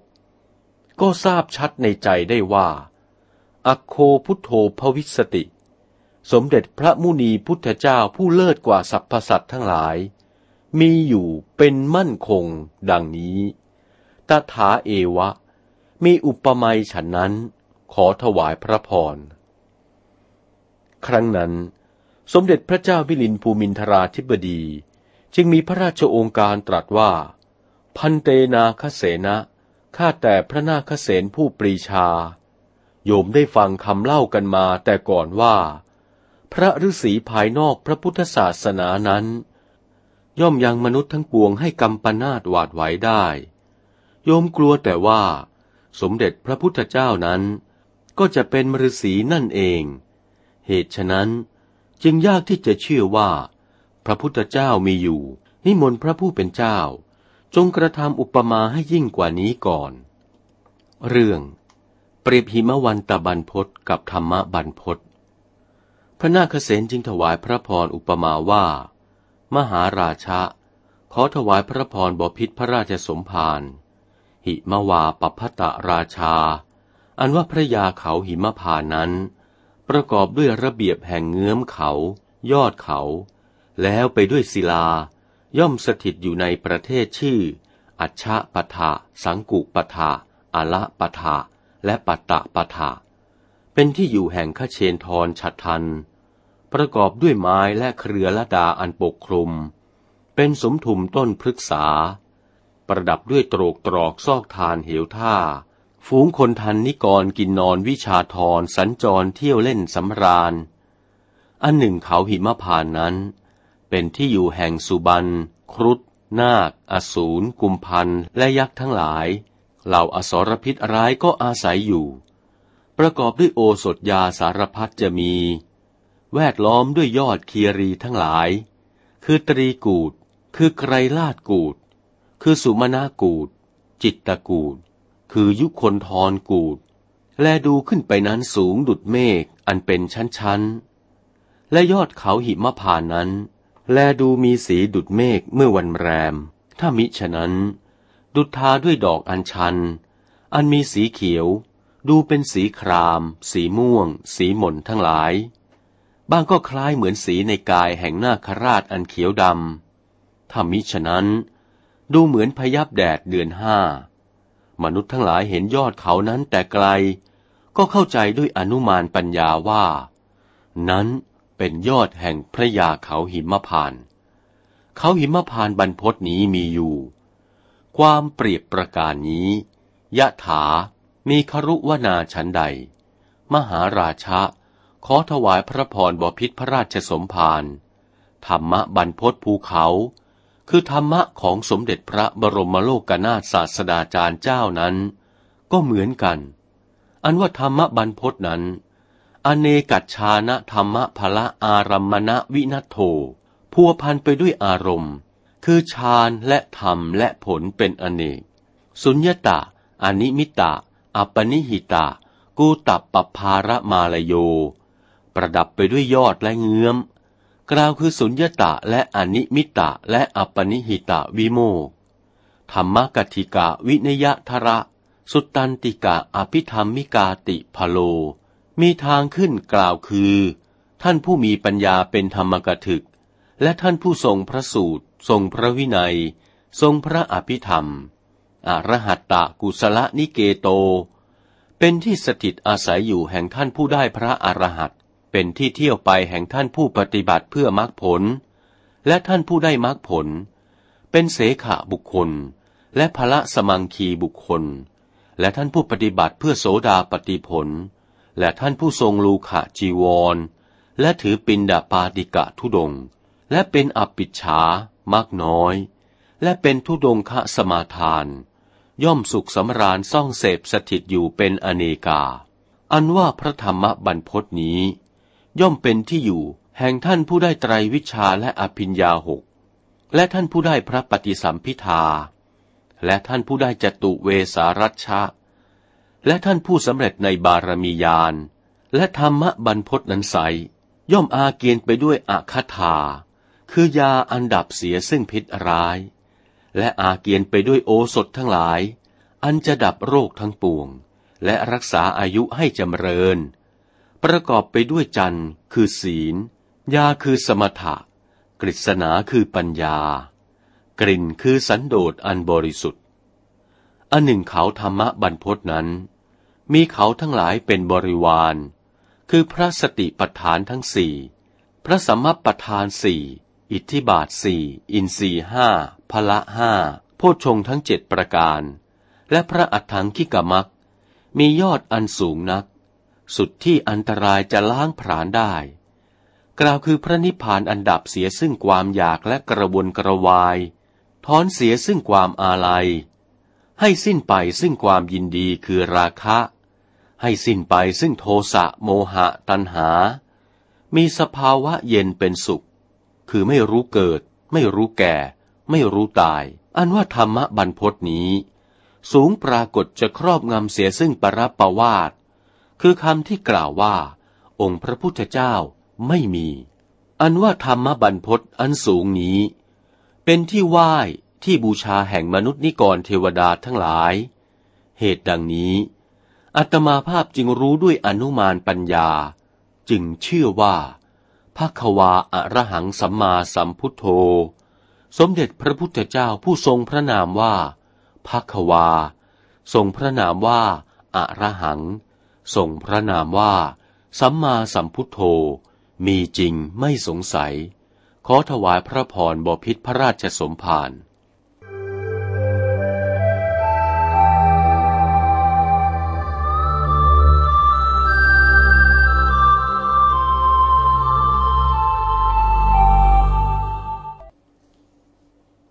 ก็ทราบชัดในใจได้ว่าอคโคพุทโธภวิสติ สมเด็จพระมุนีพุทธเจ้าผู้เลิศกว่าสรรพสัตว์ทั้งหลาย มีอยู่เป็นมั่นคงดังนี้ ตถาเอวะ มีอุปมาฉันนั้น ขอถวายพระพร ครั้งนั้น สมเด็จพระเจ้าวิลินภูมินทราธิบดี จึงมีพระราชโองการตรัสว่า พันเตนาคเสนะข้าแต่พระนาคเสนผู้ปรีชา โยมได้ฟังคำเล่ากันมาแต่ก่อนว่า พระฤาษีภายนอกพระพุทธศาสนานั้น ย่อมยังมนุษย์ทั้งปวงให้กำปนาดหวาดไหวได้ โยมกลัวแต่ว่า สมเด็จพระพุทธเจ้านั้น ก็จะเป็นมฤาษีนั่นเอง เหตุฉะนั้นจึงยากที่จะเชื่อว่า พระพุทธเจ้ามีอยู่ นิมนต์พระผู้เป็นเจ้า จงกระทำอุปมาให้ยิ่งกว่านี้ก่อน เรื่อง เปรียบหิมวันตะบันพศกับธรรมะบันพศพระนาคเษนจึงถวายพระพรอุปมาว่า มหาราชะ ขอถวายพระพรบพิษพระราชสมภารหิมวาปพัตะราชา อันว่าพระยาเขาหิมพานนั้น ประกอบด้วยระเบียบแห่งเงื้อมเขา ยอดเขา แล้วไปด้วยศิลา ย่อมสถิตอยู่ในประเทศชื่อ อัชชะปะทะสังกุปะทะอาละปะทะและปัตตะปะทะเป็นที่อยู่แห่งขเชนทรฉัดทัน ประกอบด้วยไม้และเครือละดาอันปกคลุม เป็นสมทุมต้นพฤกษา ประดับด้วยโตรกตรอกซอกทานเหวท่า ฝูงคนทันนิกรกินนอนวิชาทรสัญจรเที่ยวเล่นสำราญ อันหนึ่งเขาหิมพานนั้น เป็นที่อยู่แห่งสุบัน ครุฑนาค อสูร กุมพันและยักษ์ทั้งหลาย เหล่าอสรพิษร้ายก็อาศัยอยู่ ประกอบด้วยโอสถยาสารพัดจะมี แวดล้อมด้วยยอดเคียรีทั้งหลาย คือตรีกูด คือไกรลาดกูด คือสุมาณากูด จิตตกูด คือยุคนทรกูด แลดูขึ้นไปนั้นสูงดุดเมฆอันเป็นชั้นๆ และยอดเขาหิมพานนั้น แลดูมีสีดุดเมฆเมื่อวันแรม ถ้ามิฉะนั้น ดุดทาด้วยดอกอัญชัน อันมีสีเขียว ดูเป็นสีคราม สีม่วง สีหม่นทั้งหลาย บางก็คล้ายเหมือนสีในกายแห่งนาคราชอันเขียวดำถ้ามิฉะนั้น ดูเหมือนพยับแดดเดือนห้ามนุษย์ทั้งหลายเห็นยอดเขานั้นแต่ไกล ก็เข้าใจด้วยอนุมานปัญญาว่า นั้นเป็นยอดแห่งพระยาเขาหิมพาน เขาหิมพานบรรพตนี้มีอยู่ ความเปรียบประการนี้ ยะถามีครุวนาชันใด มหาราชะ ขอถวายพระพรบพิษพระราชสมภารธรรมะบรรพตภูเขา คือธรรมะของสมเด็จพระบรมโลกนาถศาสดาจารย์เจ้านั้น ก็เหมือนกัน อันว่าธรรมะบรรพตนั้น อเนกัจชานะธรรมะพละอารัมมณวินัทโธพัวพันไปด้วยอารมณ์ คือฌานและธรรมและผลเป็นอเนก สุญญตาอนิมิตะอัปปนิหิตากูตับปภาระมาลโย ประดับไปด้วยยอดและเงื้อม กล่าวคือสุญญตาและอนิมิตะและอัปนิหิตะวิโมกธรรมกติกะวินยทระ สุตตันติกะอภิธรรมิกาติพโล มีทางขึ้นกล่าวคือ ท่านผู้มีปัญญาเป็นธรรมกถึก และท่านผู้ทรงพระสูตร ทรงพระวินัย ทรงพระอภิธรรม อรหัตตะกุศลนิเกโต เป็นที่สถิตอาศัยอยู่แห่งท่านผู้ได้พระอรหัต เป็นที่เที่ยวไปแห่งท่านผู้ปฏิบัติเพื่อมรรคผล และท่านผู้ได้มรรคผล เป็นเสขะบุคคล และพระสมังคีบุคคล และท่านผู้ปฏิบัติเพื่อโสดาปฏิผล และท่านผู้ทรงลูขะจีวร และถือปินดาปาติกะทุดง และเป็นอปิชามากน้อย และเป็นทุดงคะสมาทาน ย่อมสุขสำราญซ่องเสพสถิตอยู่เป็นอเนกา อันว่าพระธรรมบรรพตนี้ ย่อมเป็นที่อยู่ แห่งท่านผู้ได้ไตรวิชาและอภิญญาหก และท่านผู้ได้พระปฏิสัมพิทา และท่านผู้ได้จตุเวสารัชชะ และท่านผู้สำเร็จในบารมียาน และธรรมบรรพตนั้นใสย่อมอาเกียนไปด้วยอาคาถา คือยาอันดับเสียซึ่งพิษร้าย และอาเกียนไปด้วยโอสถทั้งหลาย อันจะดับโรคทั้งปวง และรักษาอายุให้จำเริญ ประกอบไปด้วยจันคือศีล ยาคือสมถะ กฤษณาคือปัญญา กลิ่นคือสันโดษอันบริสุทธิ์ อันหนึ่งเขาธรรมะบรรพตนั้น มีเขาทั้งหลายเป็นบริวาร คือพระสติปัฏฐานทั้งสี่พระสัมมาปัฏฐานสี่อิทธิบาทสี่อินทรีห้าพละห้าโพชงทั้งเจ็ดประการ และพระอัฏฐังคิกมักมียอดอันสูงนัก สุดที่อันตรายจะล้างผลาญได้ กล่าวคือพระนิพพานอันดับเสียซึ่งความอยากและกระวนกระวาย ถอนเสียซึ่งความอาลัย ให้สิ้นไปซึ่งความยินดีคือราคะ ให้สิ้นไปซึ่งโทสะโมหะตัณหา มีสภาวะเย็นเป็นสุข คือไม่รู้เกิด ไม่รู้แก่ ไม่รู้ตาย อันว่าธรรมบรรพตนี้ สูงปรากฏจะครอบงำเสียซึ่งปรปวาท คือคำที่กล่าวว่า องค์พระพุทธเจ้าไม่มี อันว่าธรรมบรรพตอันสูงนี้ เป็นที่ไหว้ที่บูชาแห่งมนุษย์นิกรเทวดาทั้งหลาย เหตุดังนี้อัตมาภาพจึงรู้ด้วยอนุมานปัญญา จึงเชื่อว่าภควาอระหังสัมมาสัมพุทโธ สมเด็จพระพุทธเจ้าผู้ทรงพระนามว่าภควา ทรงพระนามว่าอระหัง ทรงพระนามว่า สัมมาสัมพุทโธ มีจริงไม่สงสัย ขอถวายพระพรบพิษพระราชสมภาร